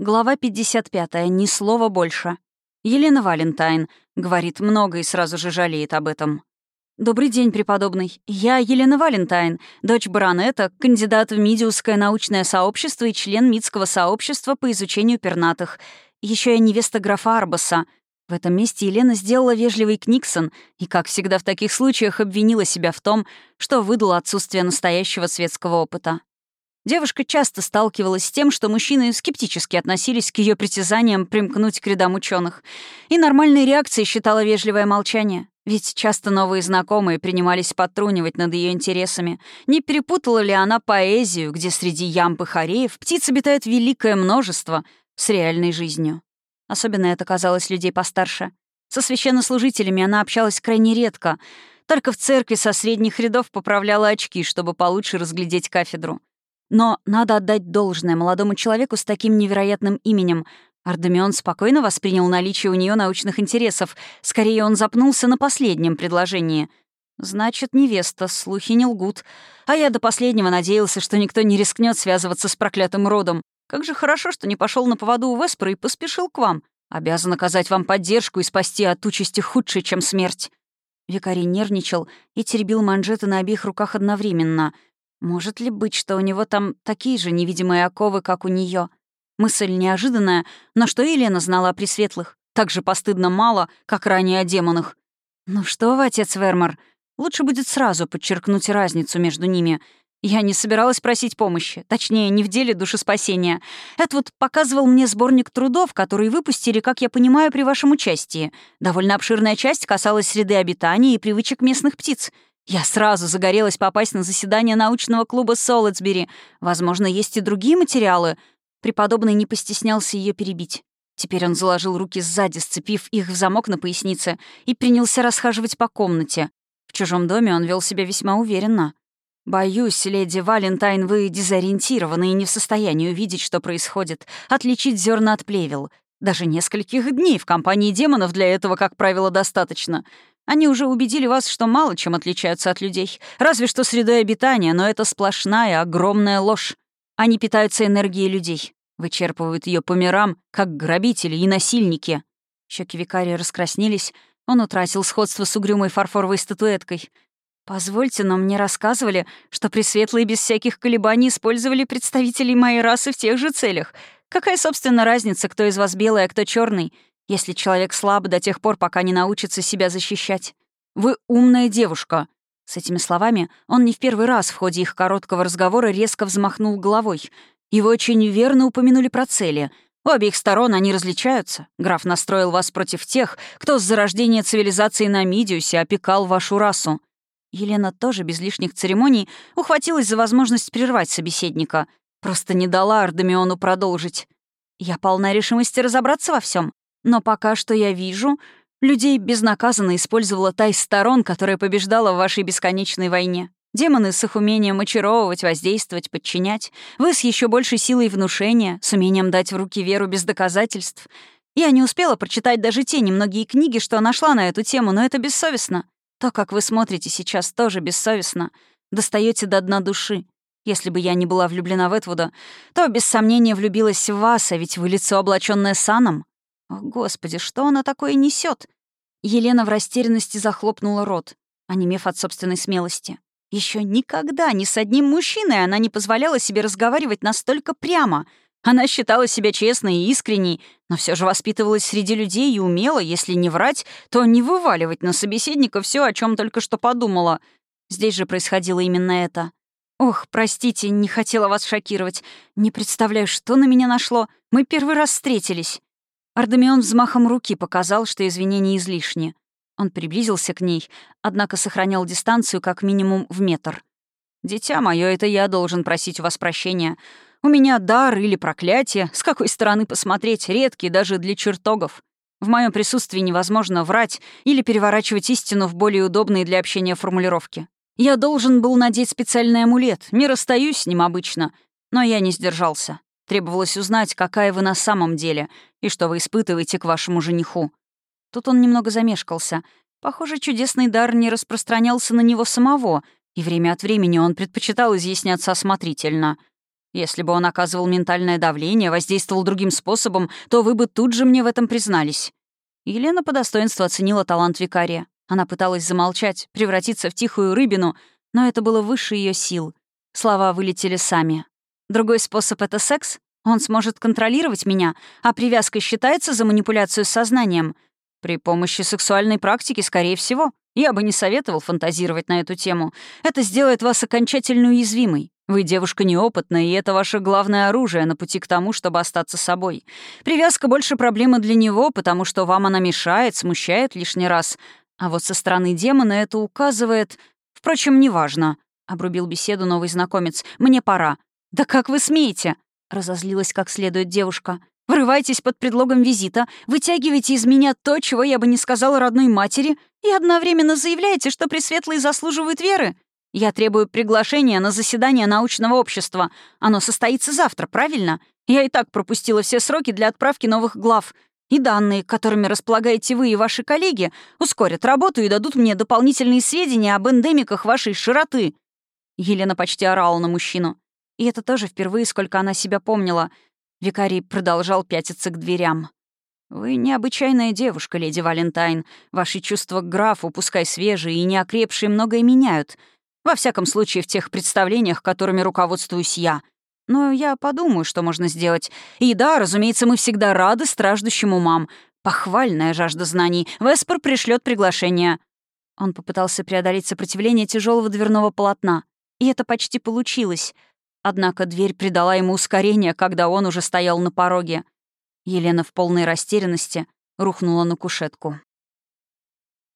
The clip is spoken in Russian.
Глава 55. Ни слова больше. Елена Валентайн. Говорит много и сразу же жалеет об этом. «Добрый день, преподобный. Я Елена Валентайн, дочь баронета, кандидат в Мидиусское научное сообщество и член Мидского сообщества по изучению пернатых. Еще я невеста графа Арбаса. В этом месте Елена сделала вежливый книксон и, как всегда в таких случаях, обвинила себя в том, что выдала отсутствие настоящего светского опыта. Девушка часто сталкивалась с тем, что мужчины скептически относились к ее притязаниям примкнуть к рядам ученых, и нормальной реакцией считала вежливое молчание. Ведь часто новые знакомые принимались подтрунивать над ее интересами. Не перепутала ли она поэзию, где среди ямб и хореев птиц обитает великое множество, с реальной жизнью? Особенно это казалось людей постарше. Со священнослужителями она общалась крайне редко. Только в церкви со средних рядов поправляла очки, чтобы получше разглядеть кафедру. Но надо отдать должное молодому человеку с таким невероятным именем. Ардемион спокойно воспринял наличие у нее научных интересов. Скорее, он запнулся на последнем предложении. «Значит, невеста, слухи не лгут. А я до последнего надеялся, что никто не рискнет связываться с проклятым родом. Как же хорошо, что не пошел на поводу у Веспера и поспешил к вам. Обязан оказать вам поддержку и спасти от участи худшей, чем смерть». Викарий нервничал и теребил манжеты на обеих руках одновременно — может ли быть, что у него там такие же невидимые оковы, как у нее? Мысль неожиданная, но что Елена знала о Пресветлых? Так же постыдно мало, как ранее о демонах. «Ну что вы, отец Вермар, лучше будет сразу подчеркнуть разницу между ними. Я не собиралась просить помощи, точнее, не в деле душеспасения. Вот показывал мне сборник трудов, которые выпустили, как я понимаю, при вашем участии. Довольно обширная часть касалась среды обитания и привычек местных птиц. Я сразу загорелась попасть на заседание научного клуба Солотсбери. Возможно, есть и другие материалы. Преподобный не постеснялся ее перебить. Теперь он заложил руки сзади, сцепив их в замок на пояснице, и принялся расхаживать по комнате. В чужом доме он вел себя весьма уверенно. «Боюсь, леди Валентайн, вы дезориентированы и не в состоянии увидеть, что происходит, отличить зерна от плевел. Даже нескольких дней в компании демонов для этого, как правило, достаточно. Они уже убедили вас, что мало чем отличаются от людей. Разве что средой обитания, но это сплошная, огромная ложь. Они питаются энергией людей, вычерпывают ее по мирам, как грабители и насильники. Щеки викария раскраснелись, он утратил сходство с угрюмой фарфоровой статуэткой. «Позвольте, но мне рассказывали, что Пресветлые без всяких колебаний использовали представителей моей расы в тех же целях. Какая, собственно, разница, кто из вас белый, а кто черный? Если человек слаб до тех пор, пока не научится себя защищать. Вы умная девушка». С этими словами он не в первый раз в ходе их короткого разговора резко взмахнул головой. Его очень верно упомянули про цели. У обеих сторон они различаются. Граф настроил вас против тех, кто с зарождения цивилизации на Мидиусе опекал вашу расу. Елена тоже без лишних церемоний ухватилась за возможность прервать собеседника. Просто не дала Ардемиону продолжить. «Я полна решимости разобраться во всем. Но пока что я вижу, людей безнаказанно использовала та из сторон, которая побеждала в вашей бесконечной войне. Демоны с их умением очаровывать, воздействовать, подчинять. Вы с еще большей силой внушения, с умением дать в руки веру без доказательств. Я не успела прочитать даже те немногие книги, что нашла на эту тему, но это бессовестно. То, как вы смотрите сейчас, тоже бессовестно. Достаете до дна души. Если бы я не была влюблена в Этвуда, то без сомнения влюбилась в вас, а ведь вы лицо, облаченное саном. О, Господи, что она такое несет? Елена в растерянности захлопнула рот, онемев от собственной смелости. Еще никогда ни с одним мужчиной она не позволяла себе разговаривать настолько прямо. Она считала себя честной и искренней, но все же воспитывалась среди людей и умела, если не врать, то не вываливать на собеседника все, о чем только что подумала. Здесь же происходило именно это. «Ох, простите, не хотела вас шокировать. Не представляю, что на меня нашло. Мы первый раз встретились». Ардемион взмахом руки показал, что извинения излишни. Он приблизился к ней, однако сохранял дистанцию как минимум в метр. «Дитя мое, это я должен просить у вас прощения. У меня дар или проклятие, с какой стороны посмотреть, редкий даже для чертогов. В моем присутствии невозможно врать или переворачивать истину в более удобные для общения формулировки. Я должен был надеть специальный амулет, не расстаюсь с ним обычно, но я не сдержался. Требовалось узнать, какая вы на самом деле и что вы испытываете к вашему жениху. Тут он немного замешкался. Похоже, чудесный дар не распространялся на него самого, и время от времени он предпочитал изъясняться осмотрительно. Если бы он оказывал ментальное давление, воздействовал другим способом, то вы бы тут же мне в этом признались». Елена по достоинству оценила талант викария. Она пыталась замолчать, превратиться в тихую рыбину, но это было выше ее сил. Слова вылетели сами. «Другой способ — это секс? Он сможет контролировать меня, а привязка считается за манипуляцию с сознанием. При помощи сексуальной практики, скорее всего. Я бы не советовал фантазировать на эту тему. Это сделает вас окончательно уязвимой. Вы девушка неопытная, и это ваше главное оружие на пути к тому, чтобы остаться собой. Привязка больше проблема для него, потому что вам она мешает, смущает лишний раз. А вот со стороны демона это указывает... Впрочем, неважно. — обрубил беседу новый знакомец. «Мне пора». «Да как вы смеете?» — разозлилась как следует девушка. «Врывайтесь под предлогом визита, вытягиваете из меня то, чего я бы не сказала родной матери, и одновременно заявляете, что пресветлые заслуживают веры. Я требую приглашения на заседание научного общества. Оно состоится завтра, правильно? Я и так пропустила все сроки для отправки новых глав. И данные, которыми располагаете вы и ваши коллеги, ускорят работу и дадут мне дополнительные сведения об эндемиках вашей широты. Елена почти орала на мужчину. И это тоже впервые, сколько она себя помнила. Викарий продолжал пятиться к дверям. «Вы необычайная девушка, леди Валентайн. Ваши чувства к графу, пускай свежие и неокрепшие, многое меняют. Во всяком случае, в тех представлениях, которыми руководствуюсь я. Но я подумаю, что можно сделать. И да, разумеется, мы всегда рады страждущим умам. Похвальная жажда знаний. Веспер пришлет приглашение». Он попытался преодолеть сопротивление тяжелого дверного полотна. И это почти получилось. Однако дверь придала ему ускорение, когда он уже стоял на пороге. Елена в полной растерянности рухнула на кушетку.